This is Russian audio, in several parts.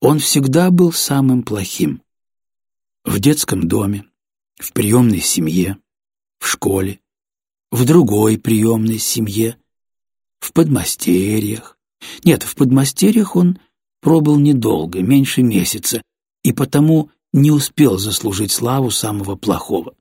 он всегда был самым плохим. В детском доме, в приемной семье, в школе, в другой приемной семье, в подмастерьях. Нет, в подмастерьях он пробыл недолго, меньше месяца, и потому не успел заслужить славу самого плохого.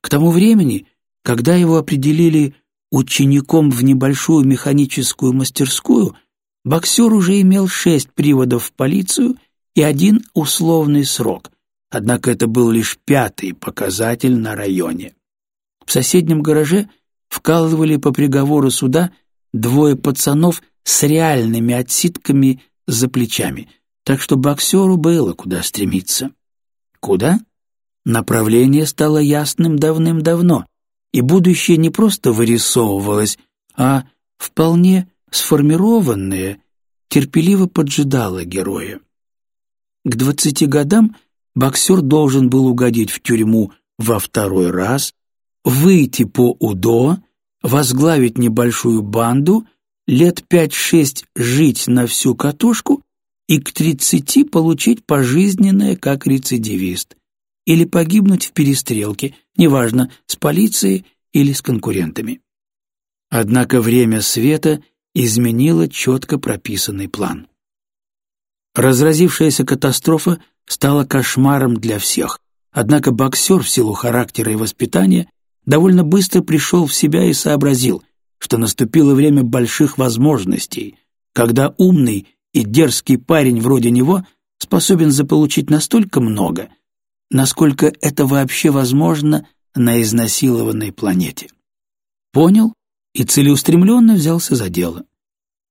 К тому времени, когда его определили учеником в небольшую механическую мастерскую, боксер уже имел шесть приводов в полицию и один условный срок, однако это был лишь пятый показатель на районе. В соседнем гараже вкалывали по приговору суда двое пацанов с реальными отсидками за плечами, так что боксеру было куда стремиться. Куда? Направление стало ясным давным-давно, и будущее не просто вырисовывалось, а вполне сформированное терпеливо поджидало героя. К двадцати годам боксер должен был угодить в тюрьму во второй раз, выйти по УДО, возглавить небольшую банду, лет пять-шесть жить на всю катушку и к тридцати получить пожизненное как рецидивист или погибнуть в перестрелке, неважно, с полицией или с конкурентами. Однако время света изменило четко прописанный план. Разразившаяся катастрофа стала кошмаром для всех, однако боксер в силу характера и воспитания довольно быстро пришел в себя и сообразил, что наступило время больших возможностей, когда умный и дерзкий парень вроде него способен заполучить настолько много, насколько это вообще возможно на изнасилованной планете. Понял и целеустремленно взялся за дело.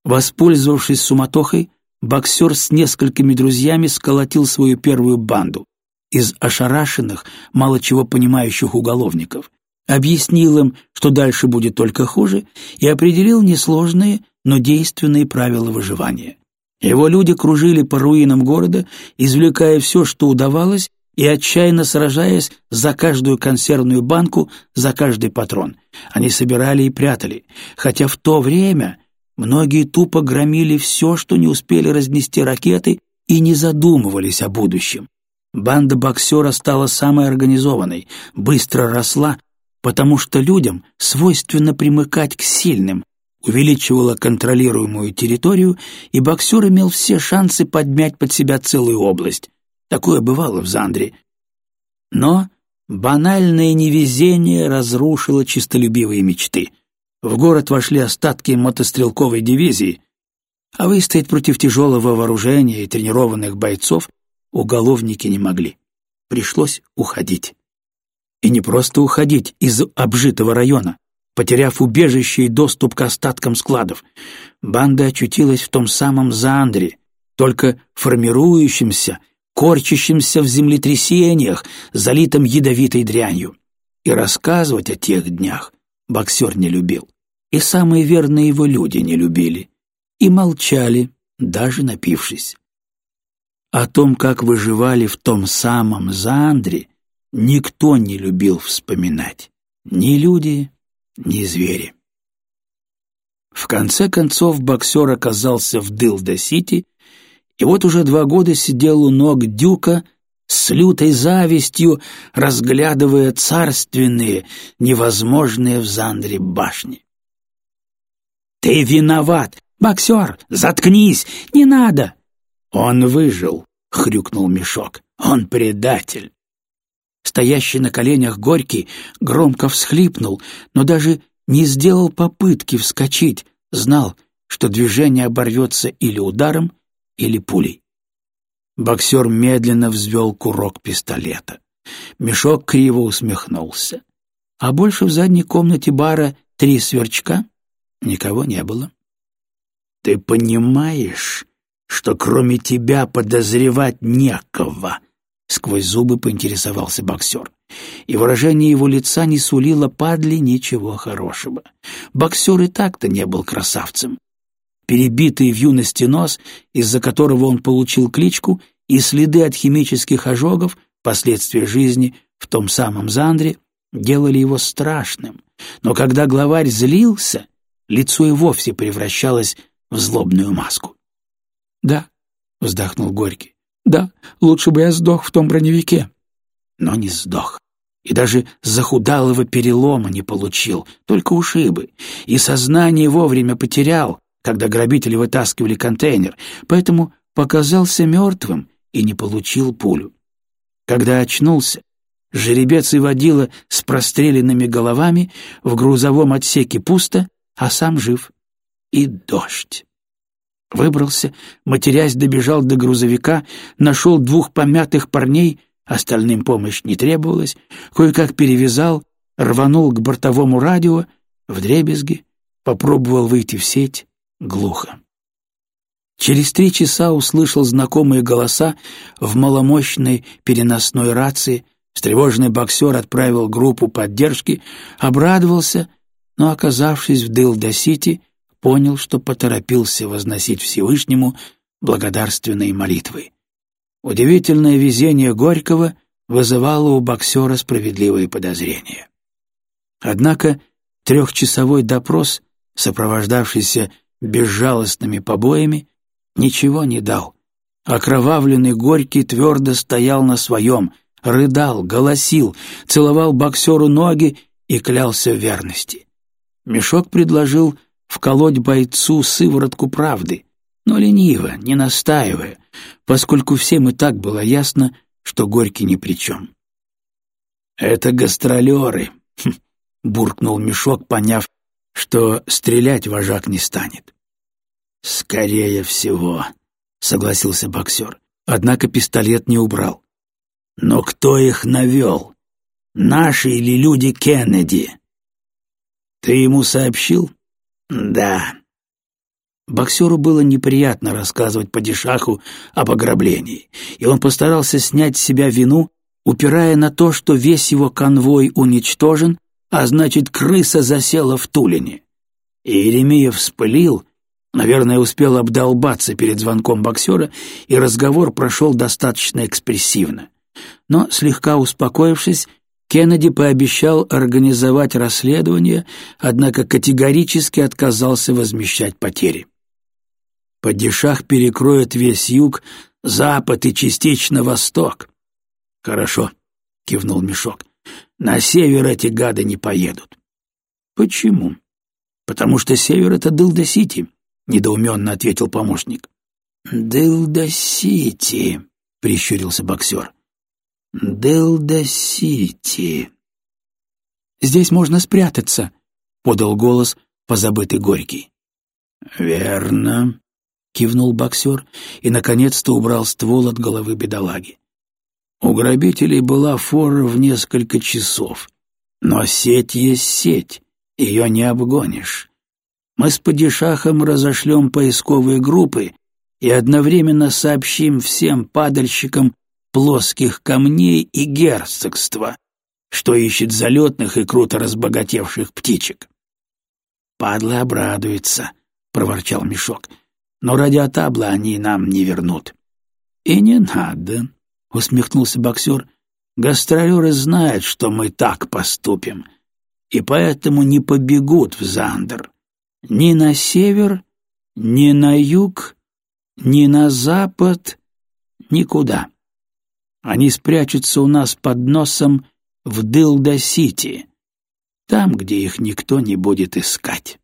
Воспользовавшись суматохой, боксер с несколькими друзьями сколотил свою первую банду из ошарашенных, мало чего понимающих уголовников, объяснил им, что дальше будет только хуже, и определил несложные, но действенные правила выживания. Его люди кружили по руинам города, извлекая все, что удавалось, и отчаянно сражаясь за каждую консервную банку, за каждый патрон. Они собирали и прятали, хотя в то время многие тупо громили все, что не успели разнести ракеты, и не задумывались о будущем. Банда боксера стала самой организованной, быстро росла, потому что людям свойственно примыкать к сильным, увеличивала контролируемую территорию, и боксер имел все шансы подмять под себя целую область. Такое бывало в Зандре. Но банальное невезение разрушило чистолюбивые мечты. В город вошли остатки мотострелковой дивизии, а выстоять против тяжелого вооружения и тренированных бойцов уголовники не могли. Пришлось уходить. И не просто уходить из обжитого района, потеряв убежище и доступ к остаткам складов. Банда очутилась в том самом Заандре, только формирующемся корчащимся в землетрясениях, залитым ядовитой дрянью. И рассказывать о тех днях боксер не любил. И самые верные его люди не любили. И молчали, даже напившись. О том, как выживали в том самом Заандре, никто не любил вспоминать. Ни люди, ни звери. В конце концов боксер оказался в Дилда-Сити и вот уже два года сидел у ног Дюка с лютой завистью, разглядывая царственные, невозможные в Зандре башни. «Ты виноват! Боксер, заткнись! Не надо!» «Он выжил!» — хрюкнул мешок. «Он предатель!» Стоящий на коленях Горький громко всхлипнул, но даже не сделал попытки вскочить, знал, что движение оборвется или ударом, или пулей. Боксер медленно взвел курок пистолета. Мешок криво усмехнулся. А больше в задней комнате бара три сверчка никого не было. «Ты понимаешь, что кроме тебя подозревать некого?» Сквозь зубы поинтересовался боксер. И выражение его лица не сулило падли ничего хорошего. Боксер и так-то не был красавцем перебитый в юности нос, из-за которого он получил кличку, и следы от химических ожогов, последствия жизни в том самом Зандре, делали его страшным. Но когда главарь злился, лицо и вовсе превращалось в злобную маску. Да, — вздохнул Горький. «Да, лучше бы я сдох в том броневике». Но не сдох. И даже захудалого перелома не получил, только ушибы. И сознание вовремя потерял, когда грабители вытаскивали контейнер, поэтому показался мертвым и не получил пулю. Когда очнулся, жеребец и водила с простреленными головами, в грузовом отсеке пусто, а сам жив. И дождь. Выбрался, матерясь, добежал до грузовика, нашел двух помятых парней, остальным помощь не требовалась, кое-как перевязал, рванул к бортовому радио, вдребезги, попробовал выйти в сеть, глухо. Через три часа услышал знакомые голоса в маломощной переносной рации, встревоженный боксер отправил группу поддержки, обрадовался, но, оказавшись в Дилда-Сити, понял, что поторопился возносить Всевышнему благодарственные молитвы. Удивительное везение Горького вызывало у боксера справедливые подозрения. Однако трехчасовой допрос, сопровождавшийся безжалостными побоями, ничего не дал. Окровавленный Горький твердо стоял на своем, рыдал, голосил, целовал боксеру ноги и клялся в верности. Мешок предложил вколоть бойцу сыворотку правды, но лениво, не настаивая, поскольку всем и так было ясно, что Горький ни при чем. «Это гастролеры», буркнул Мешок, поняв, что стрелять вожак не станет. «Скорее всего», — согласился боксер, однако пистолет не убрал. «Но кто их навел? Наши или люди Кеннеди?» «Ты ему сообщил?» «Да». Боксеру было неприятно рассказывать падишаху об ограблении, и он постарался снять с себя вину, упирая на то, что весь его конвой уничтожен, а значит, крыса засела в Тулине. И Еремеев вспылил, наверное, успел обдолбаться перед звонком боксера, и разговор прошел достаточно экспрессивно. Но, слегка успокоившись, Кеннеди пообещал организовать расследование, однако категорически отказался возмещать потери. Падишах перекроет весь юг, запад и частично восток. — Хорошо, — кивнул Мешок. — На север эти гады не поедут. — Почему? — Потому что север — это Дылда-Сити, — недоуменно ответил помощник. — Дылда-Сити, — прищурился боксер. Делда-Сити. «Здесь можно спрятаться», — подал голос позабытый Горький. «Верно», — кивнул боксер и, наконец-то, убрал ствол от головы бедолаги. У грабителей была фора в несколько часов, но сеть есть сеть, ее не обгонишь. Мы с падишахом разошлем поисковые группы и одновременно сообщим всем падальщикам плоских камней и герцогства, что ищет залетных и круто разбогатевших птичек. «Падла обрадуется», — проворчал Мешок, — «но радиотабла они нам не вернут». «И не надо», — усмехнулся боксер, — «гастролеры знают, что мы так поступим, и поэтому не побегут в Зандер. Ни на север, ни на юг, ни на запад, никуда». Они спрячутся у нас под носом в Дилда-Сити, там, где их никто не будет искать.